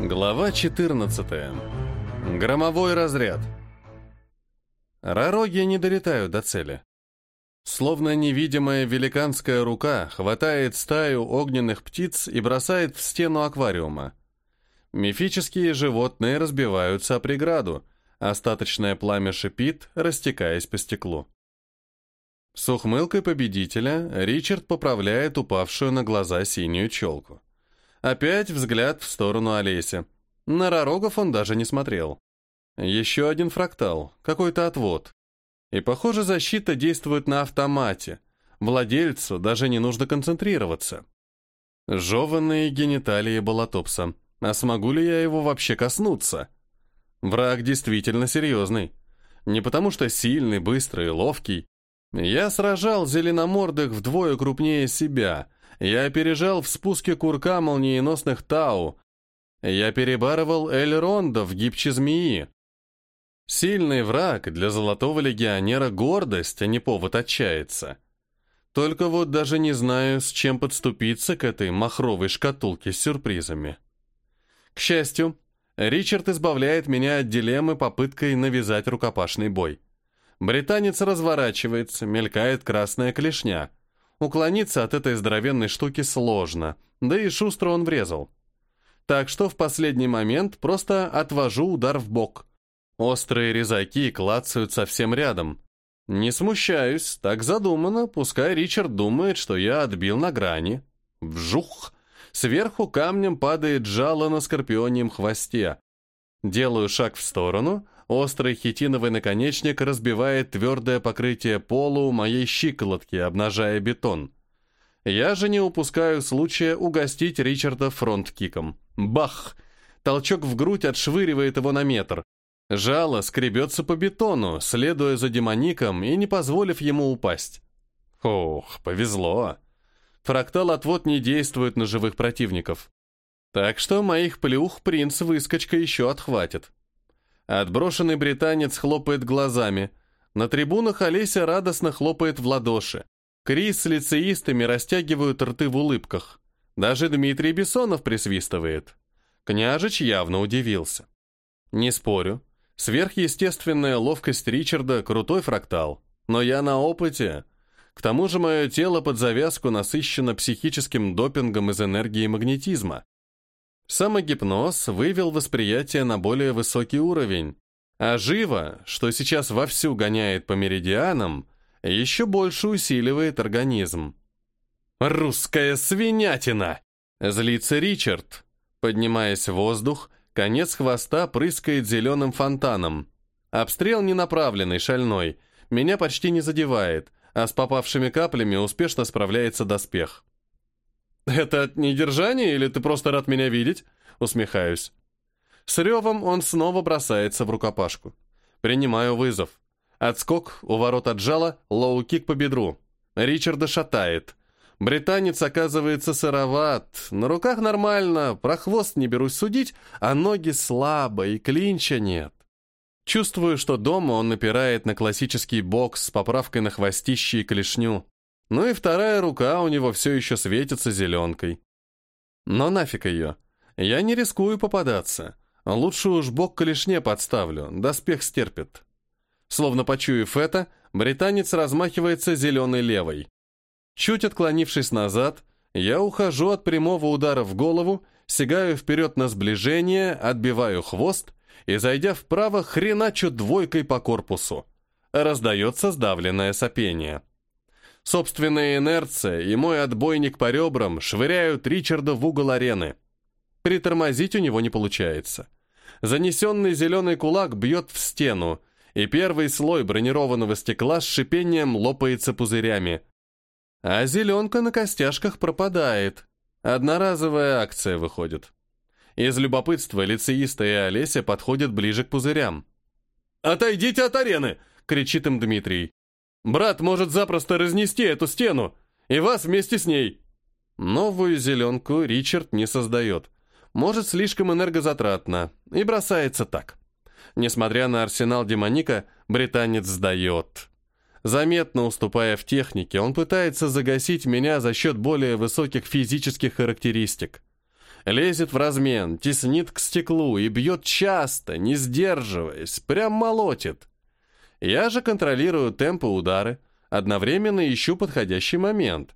Глава 14. Громовой разряд. Ророги не долетают до цели. Словно невидимая великанская рука хватает стаю огненных птиц и бросает в стену аквариума. Мифические животные разбиваются о преграду, остаточное пламя шипит, растекаясь по стеклу. С ухмылкой победителя Ричард поправляет упавшую на глаза синюю челку. Опять взгляд в сторону Олеся. На Ророгов он даже не смотрел. Еще один фрактал, какой-то отвод. И, похоже, защита действует на автомате. Владельцу даже не нужно концентрироваться. Жеванные гениталии Балатопса. А смогу ли я его вообще коснуться? Враг действительно серьезный. Не потому что сильный, быстрый и ловкий. Я сражал зеленомордых вдвое крупнее себя — я опережал в спуске курка молниеносных Тау. Я перебарывал Эльронда в гибче змеи. Сильный враг для золотого легионера гордость, а не повод отчаяться. Только вот даже не знаю, с чем подступиться к этой махровой шкатулке с сюрпризами. К счастью, Ричард избавляет меня от дилеммы попыткой навязать рукопашный бой. Британец разворачивается, мелькает красная клешня — Уклониться от этой здоровенной штуки сложно, да и шустро он врезал. Так что в последний момент просто отвожу удар в бок. Острые резаки клацают совсем рядом. Не смущаюсь, так задумано, пускай Ричард думает, что я отбил на грани. Вжух! Сверху камнем падает жало на скорпионьем хвосте. Делаю шаг в сторону — Острый хитиновый наконечник разбивает твердое покрытие пола у моей щиколотки, обнажая бетон. Я же не упускаю случая угостить Ричарда фронт-киком. Бах! Толчок в грудь отшвыривает его на метр. Жало скребется по бетону, следуя за демоником и не позволив ему упасть. Ох, повезло. Фрактал-отвод не действует на живых противников. Так что моих плюх принц-выскочка еще отхватит. Отброшенный британец хлопает глазами. На трибунах Олеся радостно хлопает в ладоши. Крис с лицеистами растягивают рты в улыбках. Даже Дмитрий Бессонов присвистывает. Княжич явно удивился. Не спорю. Сверхъестественная ловкость Ричарда — крутой фрактал. Но я на опыте. К тому же мое тело под завязку насыщено психическим допингом из энергии магнетизма. Самогипноз вывел восприятие на более высокий уровень, а живо, что сейчас вовсю гоняет по меридианам, еще больше усиливает организм. «Русская свинятина!» Злится Ричард. Поднимаясь в воздух, конец хвоста прыскает зеленым фонтаном. Обстрел ненаправленный, шальной, меня почти не задевает, а с попавшими каплями успешно справляется доспех. «Это от недержания или ты просто рад меня видеть?» Усмехаюсь. С ревом он снова бросается в рукопашку. Принимаю вызов. Отскок, уворот от жала, лоу-кик по бедру. Ричарда шатает. Британец оказывается сыроват, на руках нормально, про хвост не берусь судить, а ноги слабо и клинча нет. Чувствую, что дома он напирает на классический бокс с поправкой на хвостище и клешню. Ну и вторая рука у него все еще светится зеленкой. Но нафиг ее. Я не рискую попадаться. Лучше уж бок клешне подставлю, доспех стерпит. Словно почуяв это, британец размахивается зеленой левой. Чуть отклонившись назад, я ухожу от прямого удара в голову, сигаю вперед на сближение, отбиваю хвост и, зайдя вправо, хреначу двойкой по корпусу. Раздается сдавленное сопение. Собственная инерция и мой отбойник по ребрам швыряют Ричарда в угол арены. Притормозить у него не получается. Занесенный зеленый кулак бьет в стену, и первый слой бронированного стекла с шипением лопается пузырями. А зеленка на костяшках пропадает. Одноразовая акция выходит. Из любопытства лицеиста и Олеся подходят ближе к пузырям. «Отойдите от арены!» — кричит им Дмитрий. Брат может запросто разнести эту стену, и вас вместе с ней. Новую зеленку Ричард не создает. Может, слишком энергозатратно, и бросается так. Несмотря на арсенал демоника, британец сдает. Заметно уступая в технике, он пытается загасить меня за счет более высоких физических характеристик. Лезет в размен, теснит к стеклу и бьет часто, не сдерживаясь, прям молотит. Я же контролирую темпы удары, одновременно ищу подходящий момент.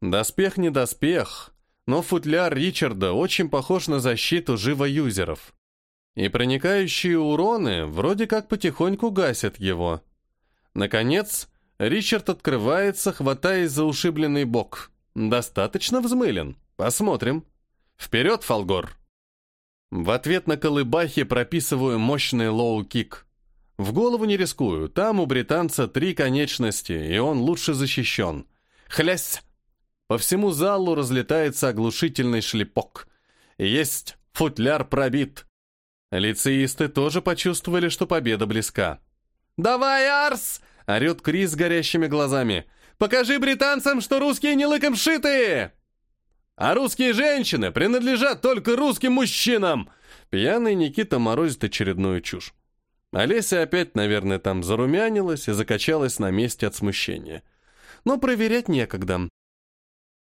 Доспех не доспех, но футляр Ричарда очень похож на защиту живоюзеров. И проникающие уроны вроде как потихоньку гасят его. Наконец, Ричард открывается, хватаясь за ушибленный бок. Достаточно взмылен. Посмотрим. Вперед, Фолгор! В ответ на колобахи прописываю мощный лоу-кик. В голову не рискую, там у британца три конечности, и он лучше защищен. Хлясь! По всему залу разлетается оглушительный шлепок. Есть, футляр пробит. Лицеисты тоже почувствовали, что победа близка. «Давай, Арс!» — орет Крис с горящими глазами. «Покажи британцам, что русские не лыком шитые!» «А русские женщины принадлежат только русским мужчинам!» Пьяный Никита морозит очередную чушь. Олеся опять, наверное, там зарумянилась и закачалась на месте от смущения. Но проверять некогда.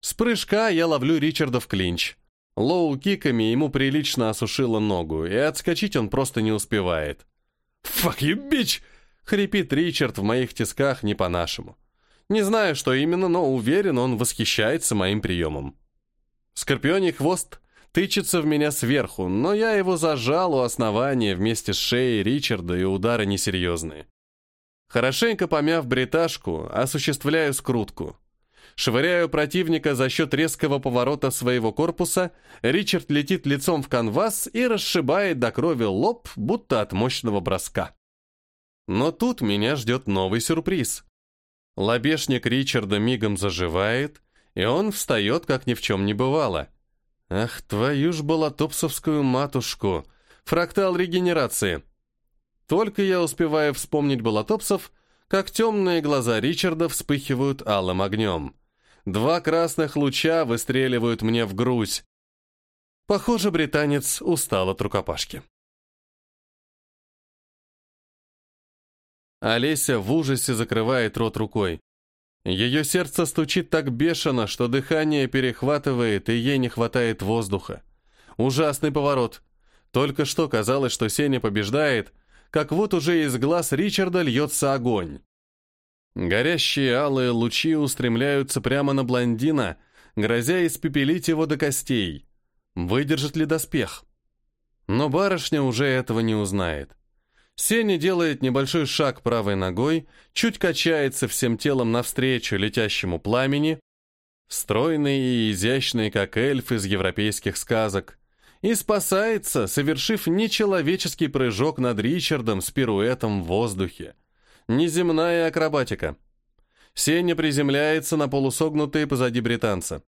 С прыжка я ловлю Ричарда в клинч. Лоу-киками ему прилично осушило ногу, и отскочить он просто не успевает. «Fuck you, bitch!» — хрипит Ричард в моих тисках не по-нашему. Не знаю, что именно, но уверен, он восхищается моим приемом. Скорпионий хвост тычется в меня сверху, но я его зажал у основания вместе с шеей Ричарда, и удары несерьезные. Хорошенько помяв бриташку, осуществляю скрутку. Швыряю противника за счет резкого поворота своего корпуса, Ричард летит лицом в канвас и расшибает до крови лоб, будто от мощного броска. Но тут меня ждет новый сюрприз. Лобешник Ричарда мигом заживает, и он встает, как ни в чем не бывало. Ах, твою ж болотопсовскую матушку! Фрактал регенерации! Только я успеваю вспомнить болотопсов, как темные глаза Ричарда вспыхивают алым огнем. Два красных луча выстреливают мне в грудь. Похоже, британец устал от рукопашки. Олеся в ужасе закрывает рот рукой. Ее сердце стучит так бешено, что дыхание перехватывает, и ей не хватает воздуха. Ужасный поворот. Только что казалось, что Сеня побеждает, как вот уже из глаз Ричарда льется огонь. Горящие алые лучи устремляются прямо на блондина, грозя испепелить его до костей. Выдержит ли доспех? Но барышня уже этого не узнает. Сеня делает небольшой шаг правой ногой, чуть качается всем телом навстречу летящему пламени, стройный и изящный, как эльф из европейских сказок, и спасается, совершив нечеловеческий прыжок над Ричардом с пируэтом в воздухе. Неземная акробатика. Сеня приземляется на полусогнутые позади британца.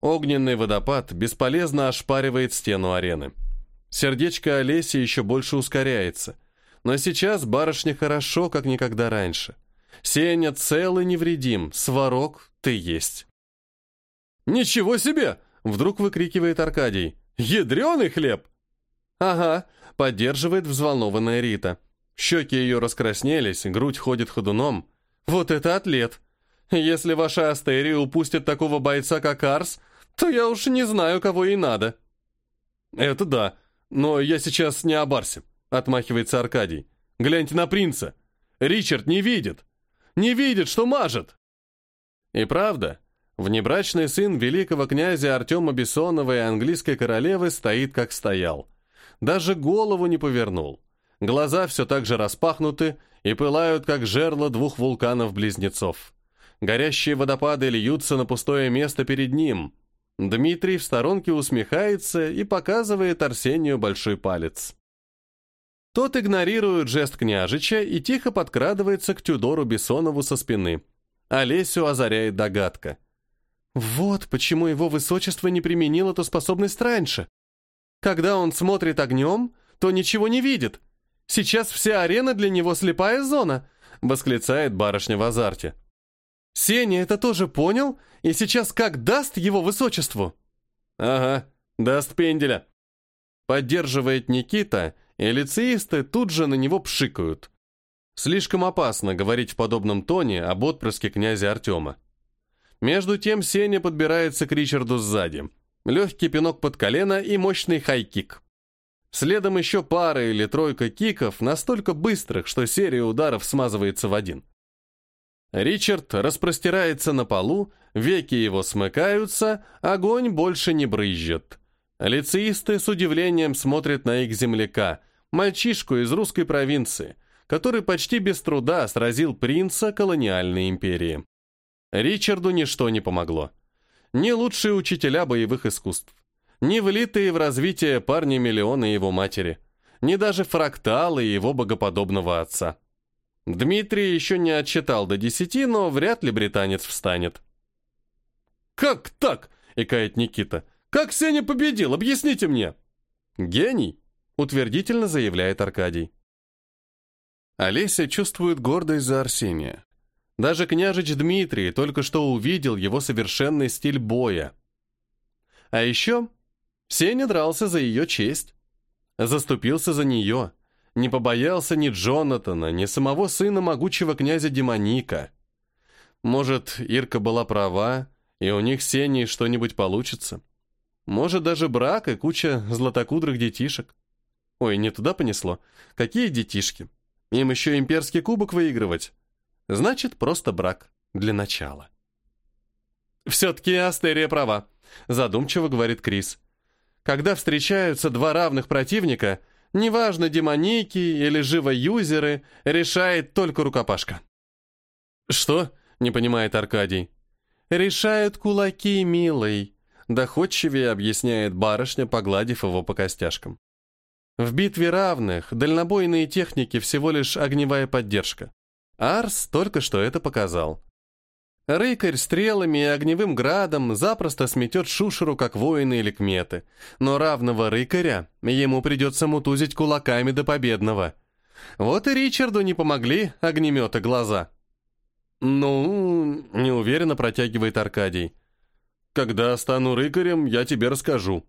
Огненный водопад бесполезно ошпаривает стену арены. Сердечко Олеси еще больше ускоряется. Но сейчас барышня хорошо, как никогда раньше. Сеня цел и невредим, сварок ты есть. «Ничего себе!» — вдруг выкрикивает Аркадий. «Ядреный хлеб!» «Ага», — поддерживает взволнованная Рита. Щеки ее раскраснелись, грудь ходит ходуном. Вот это атлет! Если ваша Астерия упустит такого бойца, как Арс, то я уж не знаю, кого ей надо. Это да, но я сейчас не о Барсе, отмахивается Аркадий. Гляньте на принца. Ричард не видит. Не видит, что мажет. И правда, внебрачный сын великого князя Артема Бессонова и английской королевы стоит, как стоял. Даже голову не повернул. Глаза все так же распахнуты и пылают, как жерла двух вулканов-близнецов. Горящие водопады льются на пустое место перед ним. Дмитрий в сторонке усмехается и показывает Арсению большой палец. Тот игнорирует жест княжича и тихо подкрадывается к Тюдору Бессонову со спины. Олесю озаряет догадка. Вот почему его высочество не применил эту способность раньше. Когда он смотрит огнем, то ничего не видит, Сейчас вся арена для него слепая зона!» — восклицает барышня в азарте. «Сеня это тоже понял, и сейчас как даст его высочеству?» «Ага, даст пенделя». Поддерживает Никита, и лицеисты тут же на него пшикают. Слишком опасно говорить в подобном тоне об отпрыске князя Артема. Между тем Сеня подбирается к Ричарду сзади. легкий пинок под колено и мощный хай-кик. Следом еще пара или тройка киков, настолько быстрых, что серия ударов смазывается в один. Ричард распростирается на полу, веки его смыкаются, огонь больше не брызжет. Лицеисты с удивлением смотрят на их земляка, мальчишку из русской провинции, который почти без труда сразил принца колониальной империи. Ричарду ничто не помогло. Ни лучшие учителя боевых искусств, ни влитые в развитие парни миллионы его матери, ни даже фракталы его богоподобного отца. Дмитрий еще не отчитал до десяти, но вряд ли британец встанет. «Как так?» — икает Никита. «Как Сеня победил? Объясните мне!» «Гений!» — утвердительно заявляет Аркадий. Олеся чувствует гордость за Арсения. Даже княжич Дмитрий только что увидел его совершенный стиль боя. А еще Сеня дрался за ее честь. Заступился за нее. Не побоялся ни Джонатана, ни самого сына могучего князя Демоника. Может, Ирка была права, и у них с Сеней что-нибудь получится. Может, даже брак и куча златокудрых детишек. Ой, не туда понесло. Какие детишки? Им еще имперский кубок выигрывать. Значит, просто брак. Для начала. «Все-таки Астерия права», — задумчиво говорит Крис. «Когда встречаются два равных противника, неважно, демоники или живоюзеры, решает только рукопашка». «Что?» — не понимает Аркадий. «Решают кулаки, милый», — доходчивее объясняет барышня, погладив его по костяшкам. В битве равных дальнобойные техники всего лишь огневая поддержка. Арс только что это показал. Рыкарь стрелами и огневым градом запросто сметет шушеру, как воины или кметы, но равного рыкаря ему придется мутузить кулаками до победного. Вот и Ричарду не помогли огнеметы глаза. «Ну, неуверенно протягивает Аркадий. Когда стану рыкарем, я тебе расскажу».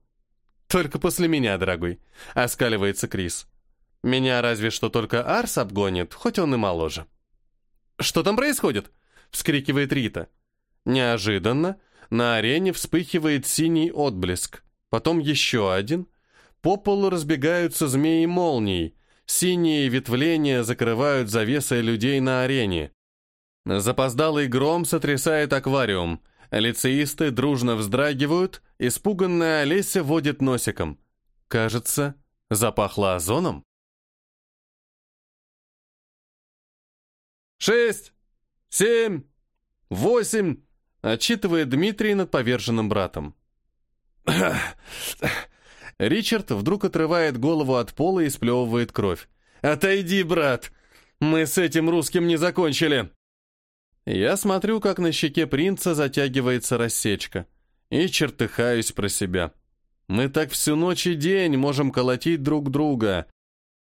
«Только после меня, дорогой», — оскаливается Крис. «Меня разве что только Арс обгонит, хоть он и моложе». «Что там происходит?» — вскрикивает Рита. Неожиданно на арене вспыхивает синий отблеск, потом еще один. По полу разбегаются змеи молний, синие ветвления закрывают завесой людей на арене. Запоздалый гром сотрясает аквариум, лицеисты дружно вздрагивают, Испуганная Олеся водит носиком. Кажется, запахло озоном. «Шесть! Семь! Восемь!» — отчитывает Дмитрий над поверженным братом. Ричард вдруг отрывает голову от пола и сплевывает кровь. «Отойди, брат! Мы с этим русским не закончили!» Я смотрю, как на щеке принца затягивается рассечка и чертыхаюсь про себя. Мы так всю ночь и день можем колотить друг друга.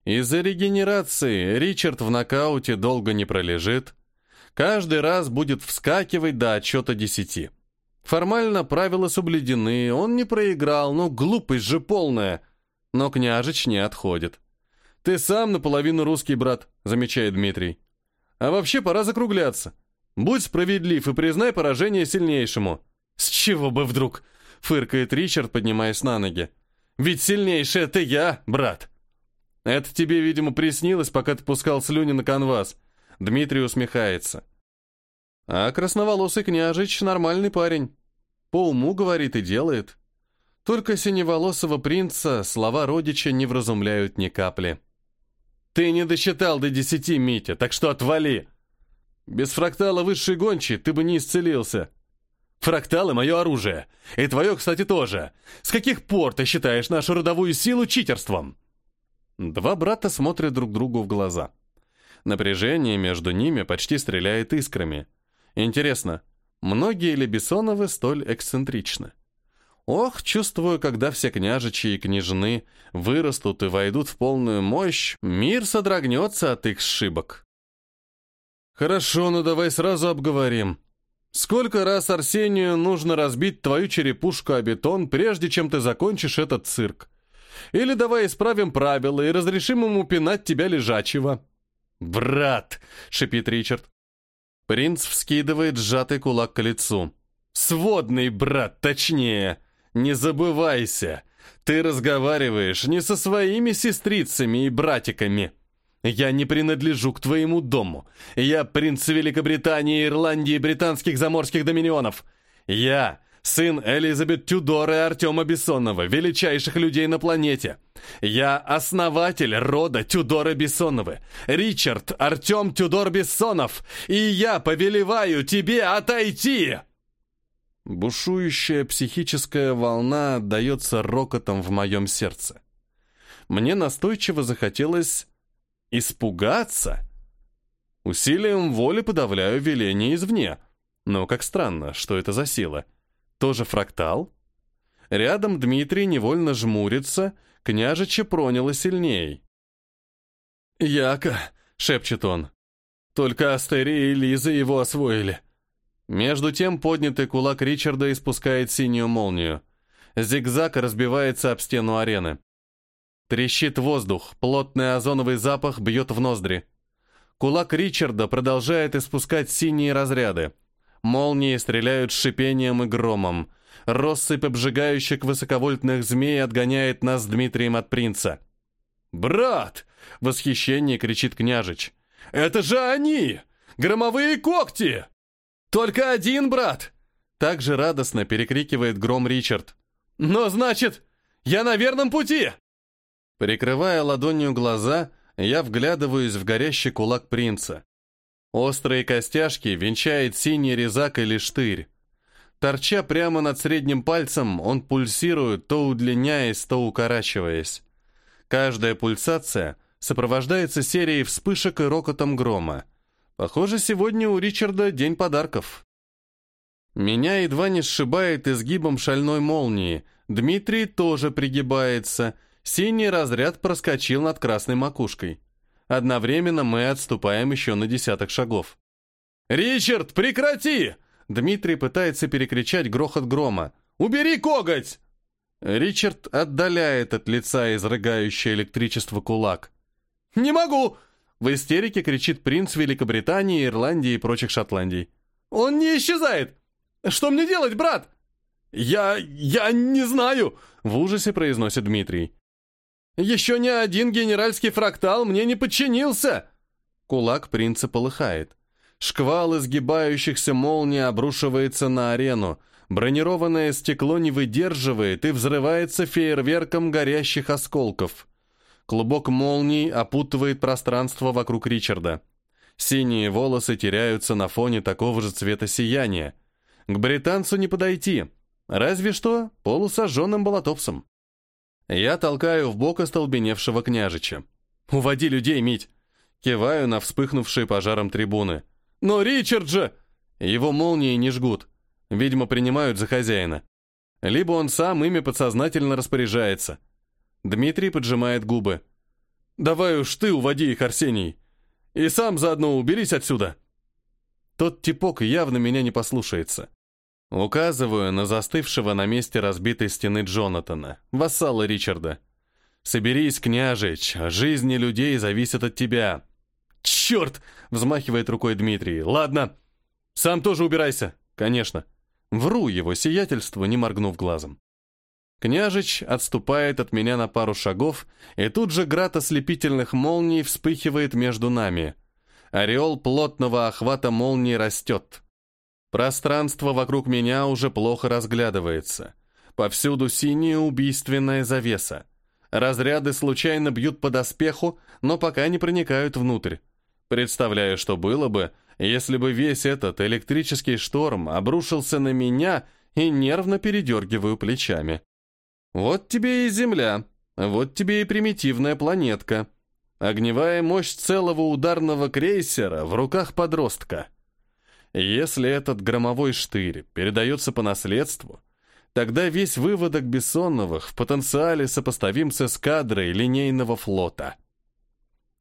Из-за регенерации Ричард в нокауте долго не пролежит. Каждый раз будет вскакивать до отчета десяти. Формально правила соблюдены, он не проиграл, ну глупость же полная. Но княжич не отходит. «Ты сам наполовину русский брат», — замечает Дмитрий. «А вообще пора закругляться. Будь справедлив и признай поражение сильнейшему». «С чего бы вдруг?» — фыркает Ричард, поднимаясь на ноги. «Ведь сильнейший — это я, брат!» «Это тебе, видимо, приснилось, пока ты пускал слюни на канвас». Дмитрий усмехается. А красноволосый княжич — нормальный парень. По уму говорит и делает. Только синеволосого принца слова родича не вразумляют ни капли. «Ты не досчитал до десяти, Митя, так что отвали!» «Без фрактала высшей гончей ты бы не исцелился!» Фракталы — мое оружие. И твое, кстати, тоже. С каких пор ты считаешь нашу родовую силу читерством?» Два брата смотрят друг другу в глаза. Напряжение между ними почти стреляет искрами. Интересно, многие ли Бессоновы столь эксцентричны? Ох, чувствую, когда все княжичи и княжны вырастут и войдут в полную мощь, мир содрогнется от их сшибок. «Хорошо, ну давай сразу обговорим», Сколько раз Арсению нужно разбить твою черепушку о бетон, прежде чем ты закончишь этот цирк? Или давай исправим правила и разрешим ему пинать тебя лежачего?» «Брат!» — шипит Ричард. Принц вскидывает сжатый кулак к лицу. «Сводный брат, точнее! Не забывайся, ты разговариваешь не со своими сестрицами и братиками. Я не принадлежу к твоему дому. Я принц Великобритании, Ирландии британских заморских доминионов. Я сын Элизабет Тюдор и Артема Бессонова, величайших людей на планете. Я основатель рода Тюдора Бессоновы, Ричард Артем Тюдор Бессонов, и я повелеваю тебе отойти!» Бушующая психическая волна отдается рокотом в моем сердце. Мне настойчиво захотелось Испугаться? Усилием воли подавляю веление извне. Но как странно, что это за сила? Тоже фрактал? Рядом Дмитрий невольно жмурится, княжича проняло сильней. «Яко!» — шепчет он. «Только Астерия и Лиза его освоили». Между тем поднятый кулак Ричарда испускает синюю молнию. Зигзаг разбивается об стену арены. Трещит воздух, плотный озоновый запах бьет в ноздри. Кулак Ричарда продолжает испускать синие разряды. Молнии стреляют шипением и громом. Россыпь обжигающих высоковольтных змей отгоняет нас с Дмитрием от принца. «Брат!» — в восхищении кричит княжич. «Это же они! Громовые когти!» «Только один, брат!» Так же радостно перекрикивает гром Ричард. «Но значит, я на верном пути!» Прикрывая ладонью глаза, я вглядываюсь в горящий кулак принца. Острые костяшки венчает синий резак или штырь. Торча прямо над средним пальцем, он пульсирует, то удлиняясь, то укорачиваясь. Каждая пульсация сопровождается серией вспышек и рокотом грома. Похоже, сегодня у Ричарда день подарков. Меня едва не сшибает изгибом шальной молнии. Дмитрий тоже пригибается — Синий разряд проскочил над красной макушкой. Одновременно мы отступаем еще на десяток шагов. «Ричард, прекрати!» Дмитрий пытается перекричать грохот грома. «Убери коготь!» Ричард отдаляет от лица изрыгающий электричество кулак. «Не могу!» В истерике кричит принц Великобритании, Ирландии и прочих Шотландий. «Он не исчезает! Что мне делать, брат?» «Я... я не знаю!» В ужасе произносит Дмитрий. Еще ни один генеральский фрактал мне не подчинился!» Кулак принца полыхает. Шквал изгибающихся молний обрушивается на арену. Бронированное стекло не выдерживает и взрывается фейерверком горящих осколков. Клубок молний опутывает пространство вокруг Ричарда. Синие волосы теряются на фоне такого же цвета сияния. К британцу не подойти, разве что полусожженным болотовцем. Я толкаю в бок остолбеневшего княжича. «Уводи людей, Мить!» Киваю на вспыхнувшие пожаром трибуны. «Но Ричард же!» Его молнии не жгут. Видимо, принимают за хозяина. Либо он сам ими подсознательно распоряжается. Дмитрий поджимает губы. «Давай уж ты уводи их, Арсений. И сам заодно уберись отсюда». Тот типок явно меня не послушается. Указываю на застывшего на месте разбитой стены Джонатана, вассала Ричарда. «Соберись, княжич, жизни людей зависят от тебя». «Черт!» — взмахивает рукой Дмитрий. «Ладно, сам тоже убирайся». «Конечно». Вру его сиятельству, не моргнув глазом. Княжич отступает от меня на пару шагов, и тут же град ослепительных молний вспыхивает между нами. Ореол плотного охвата молнии растет. Пространство вокруг меня уже плохо разглядывается. Повсюду синяя убийственная завеса. Разряды случайно бьют по доспеху, но пока не проникают внутрь. Представляю, что было бы, если бы весь этот электрический шторм обрушился на меня и нервно передергиваю плечами. Вот тебе и Земля, вот тебе и примитивная планетка. Огневая мощь целого ударного крейсера в руках подростка — если этот громовой штырь передается по наследству, тогда весь выводок Бессоновых в потенциале сопоставим с эскадрой линейного флота.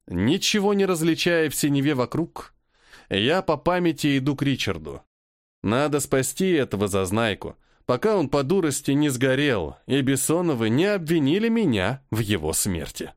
Ничего не различая в синеве вокруг, я по памяти иду к Ричарду. Надо спасти этого зазнайку, пока он по дурости не сгорел, и Бессоновы не обвинили меня в его смерти.